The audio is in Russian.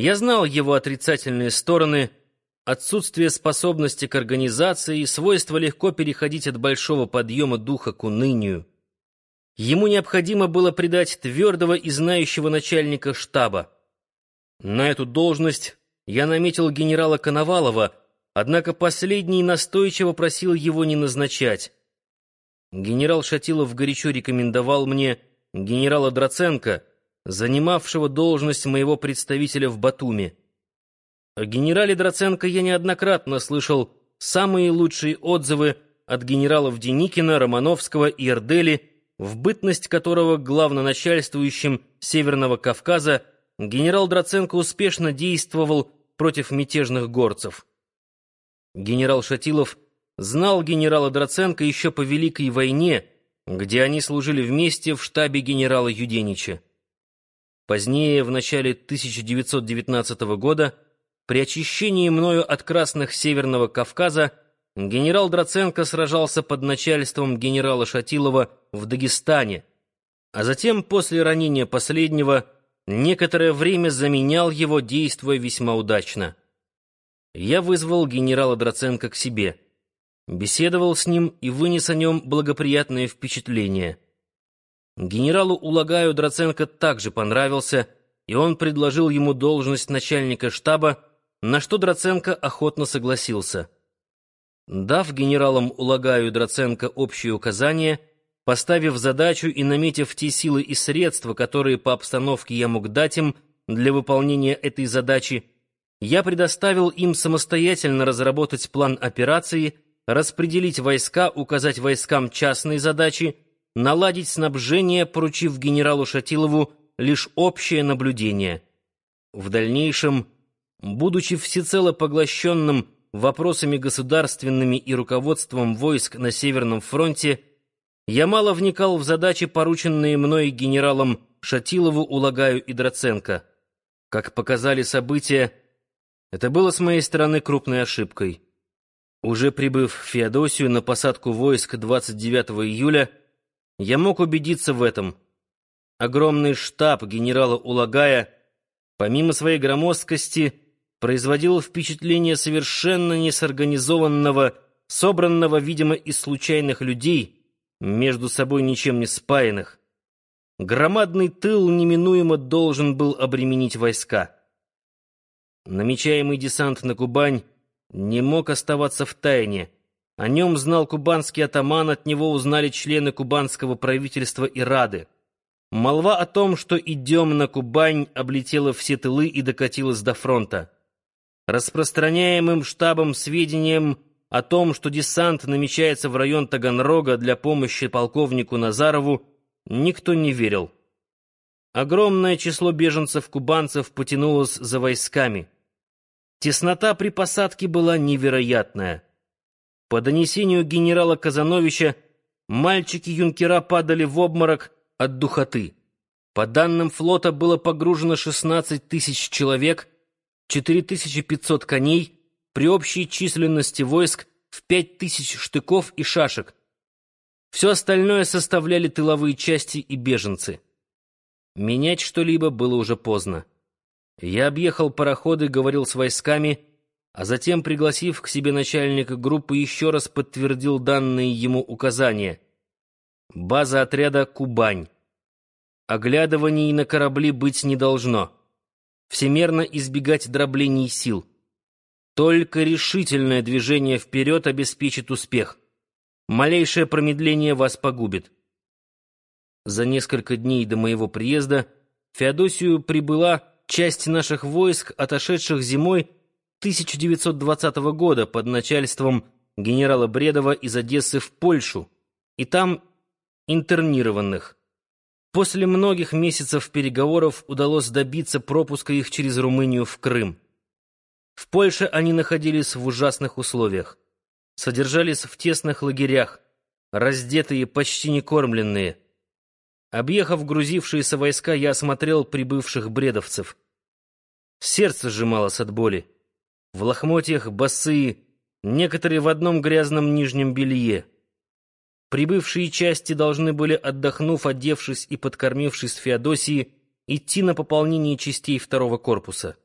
Я знал его отрицательные стороны, отсутствие способности к организации и свойство легко переходить от большого подъема духа к унынию. Ему необходимо было придать твердого и знающего начальника штаба. На эту должность я наметил генерала Коновалова, однако последний настойчиво просил его не назначать. Генерал Шатилов горячо рекомендовал мне генерала Драценко, занимавшего должность моего представителя в Батуми. О генерале Драценко я неоднократно слышал самые лучшие отзывы от генералов Деникина, Романовского и Эрдели, в бытность которого главноначальствующим Северного Кавказа генерал Драценко успешно действовал против мятежных горцев. Генерал Шатилов знал генерала Драценко еще по Великой войне, где они служили вместе в штабе генерала Юденича. Позднее, в начале 1919 года, при очищении мною от красных Северного Кавказа, генерал Драценко сражался под начальством генерала Шатилова в Дагестане, а затем, после ранения последнего, некоторое время заменял его, действуя весьма удачно. Я вызвал генерала Драценко к себе, беседовал с ним и вынес о нем благоприятное впечатление — Генералу Улагаю Драценко также понравился, и он предложил ему должность начальника штаба, на что Драценко охотно согласился. Дав генералам Улагаю Драценко общие указания, поставив задачу и наметив те силы и средства, которые по обстановке я мог дать им для выполнения этой задачи, я предоставил им самостоятельно разработать план операции, распределить войска, указать войскам частные задачи — наладить снабжение, поручив генералу Шатилову лишь общее наблюдение. В дальнейшем, будучи всецело поглощенным вопросами государственными и руководством войск на Северном фронте, я мало вникал в задачи, порученные мной генералам Шатилову, Улагаю и Драценко. Как показали события, это было с моей стороны крупной ошибкой. Уже прибыв в Феодосию на посадку войск 29 июля, я мог убедиться в этом. Огромный штаб генерала Улагая, помимо своей громоздкости, производил впечатление совершенно несорганизованного, собранного, видимо, из случайных людей, между собой ничем не спаянных. Громадный тыл неминуемо должен был обременить войска. Намечаемый десант на Кубань не мог оставаться в тайне — о нем знал кубанский атаман, от него узнали члены кубанского правительства и Рады. Молва о том, что идем на Кубань, облетела все тылы и докатилась до фронта. Распространяемым штабом сведением о том, что десант намечается в район Таганрога для помощи полковнику Назарову, никто не верил. Огромное число беженцев-кубанцев потянулось за войсками. Теснота при посадке была невероятная. По донесению генерала Казановича, мальчики-юнкера падали в обморок от духоты. По данным флота было погружено 16 тысяч человек, 4500 коней, при общей численности войск в 5 тысяч штыков и шашек. Все остальное составляли тыловые части и беженцы. Менять что-либо было уже поздно. Я объехал пароходы, говорил с войсками — а затем, пригласив к себе начальника группы, еще раз подтвердил данные ему указания. База отряда «Кубань». Оглядываний на корабли быть не должно. Всемерно избегать дроблений сил. Только решительное движение вперед обеспечит успех. Малейшее промедление вас погубит. За несколько дней до моего приезда в Феодосию прибыла часть наших войск, отошедших зимой 1920 года под начальством генерала Бредова из Одессы в Польшу, и там интернированных. После многих месяцев переговоров удалось добиться пропуска их через Румынию в Крым. В Польше они находились в ужасных условиях. Содержались в тесных лагерях, раздетые, почти не кормленные. Объехав грузившиеся войска, я осмотрел прибывших бредовцев. Сердце сжималось от боли в лохмотьях босые, некоторые в одном грязном нижнем белье. Прибывшие части должны были, отдохнув, одевшись и подкормившись Феодосии, идти на пополнение частей второго корпуса.